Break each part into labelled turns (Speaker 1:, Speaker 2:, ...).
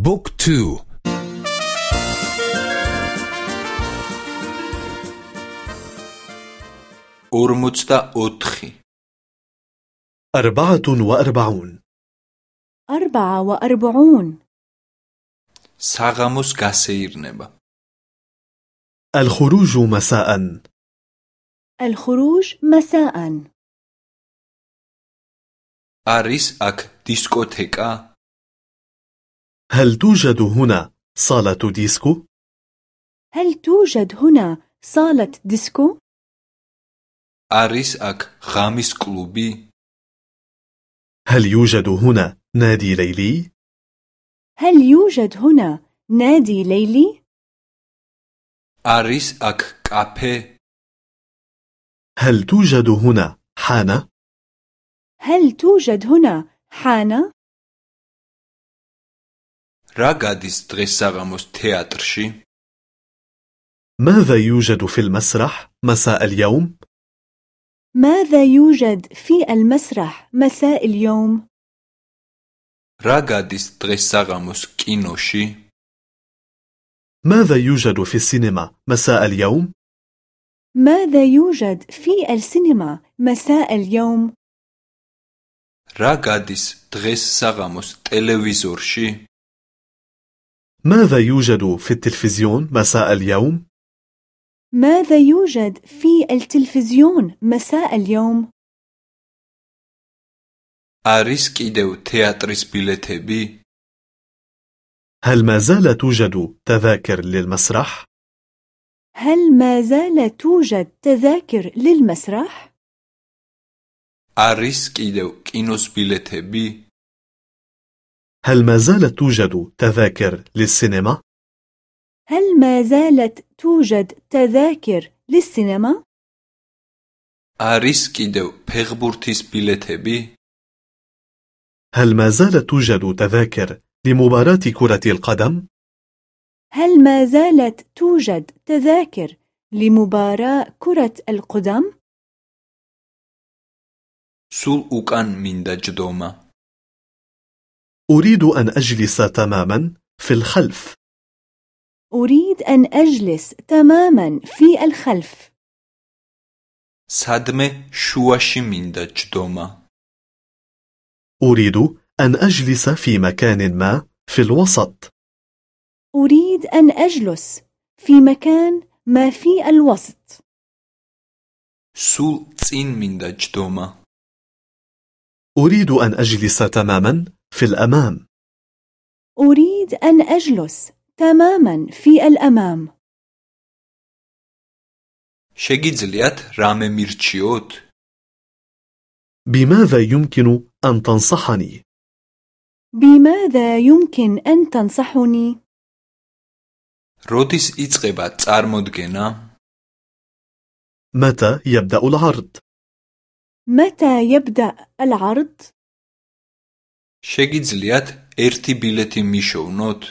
Speaker 1: بوك تو.
Speaker 2: أرمجتا أتخي
Speaker 3: أربعة وأربعون.
Speaker 4: أربعة وأربعون.
Speaker 2: ساغموس كاسير نبا
Speaker 3: الخروج مساء.
Speaker 4: الخروج مساء.
Speaker 2: არის აქ დისკოთეკა.
Speaker 3: هل توجد هنا صالة ديسكو؟
Speaker 4: هل توجد هنا صالة ديسكو؟
Speaker 2: არის აქ ღამის კლუბი
Speaker 3: هل يوجد هنا نادي ليلي؟
Speaker 4: هل يوجد هنا نادي ليلي؟
Speaker 2: არის აქ კაფე
Speaker 3: هل توجد هنا حانة؟
Speaker 4: هل توجد هنا حانة؟
Speaker 2: რა გადის დღესაღამოს თეატრში?
Speaker 3: ماذا يوجد في المسرح مساء اليوم؟
Speaker 4: ماذا يوجد في المسرح مساء اليوم؟
Speaker 2: რა გადის დღესაღამოს კინოში?
Speaker 3: ماذا يوجد في السينما مساء اليوم؟
Speaker 4: ماذا يوجد في السينما مساء اليوم؟
Speaker 2: რა გადის დღესაღამოს ტელევიზორში?
Speaker 3: ماذا يوجد في التلفزيون مساء اليوم؟
Speaker 4: ماذا يوجد في التلفزيون مساء اليوم؟
Speaker 2: არის კიდევ თეატრის ბილეთები?
Speaker 3: هل ما زال توجد تذاكر للمسرح؟
Speaker 4: هل ما زال توجد تذاكر للمسرح؟
Speaker 2: არის კიდევ კინოს ბილეთები?
Speaker 3: هل ما زالت توجد تذاكر للسينما؟
Speaker 4: هل ما زالت توجد تذاكر للسينما؟
Speaker 2: არის კიდევ ფეხბურთის ბილეთები?
Speaker 3: هل ما زالت توجد تذاكر لمباراة كرة القدم؟
Speaker 4: هل ما زالت توجد تذاكر لمباراة كرة القدم؟
Speaker 2: სულ უკან მინდა ჯდომა.
Speaker 3: أريد أن أجلس تماما في الخلف
Speaker 4: أريد أن أجلس تماما في الخلف
Speaker 2: სადმე შუაში მინდა ჯდომა.
Speaker 3: أريد أن أجلس في مكان ما في الوسط
Speaker 4: أريد أن أجلس في مكان ما في الوسط
Speaker 2: სულ წინ მინდა ჯდომა.
Speaker 3: أريد أن أجلس تماما في الأمام
Speaker 4: أريد أن أجلس تماما في الأمام
Speaker 2: შეგიძლიათ რამე მირჩიოთ?
Speaker 3: بماذا يمكن أن تنصحني؟
Speaker 4: بماذا يمكن أن تنصحني؟
Speaker 2: როდის იწყება წარმოდგენა?
Speaker 3: متى يبدأ العرض؟
Speaker 4: متى يبدأ العرض؟
Speaker 2: შეგიძლიათ ერთი ბილეთი მიშოვნოთ?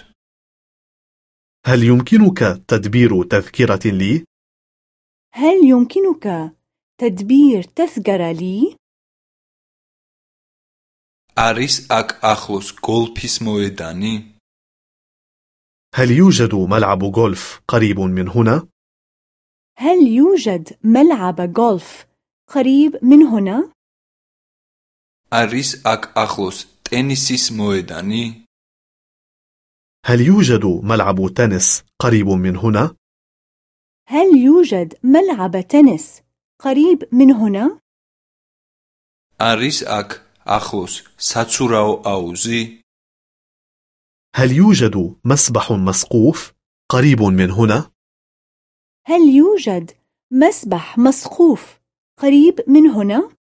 Speaker 3: هل يمكنك تدبير تذكرة لي؟
Speaker 4: هل يمكنك تدبير تذكرة لي؟
Speaker 2: არის აქ ახლოს გოლფის მოედანი?
Speaker 3: هل يوجد ملعب غولف قريب من هنا؟
Speaker 4: هل يوجد ملعب غولف قريب من هنا؟
Speaker 2: არის აქ ახლოს ტენისის მოედანი?
Speaker 3: هل يوجد ملعب تنس قريب من هنا؟
Speaker 4: هل يوجد ملعب تنس قريب من هنا؟
Speaker 2: არის აქ ახლოს საცურაო აუზი?
Speaker 3: هل يوجد مسبح مسقوف قريب من هنا؟
Speaker 4: هل يوجد مسبح مسقوف قريب من هنا؟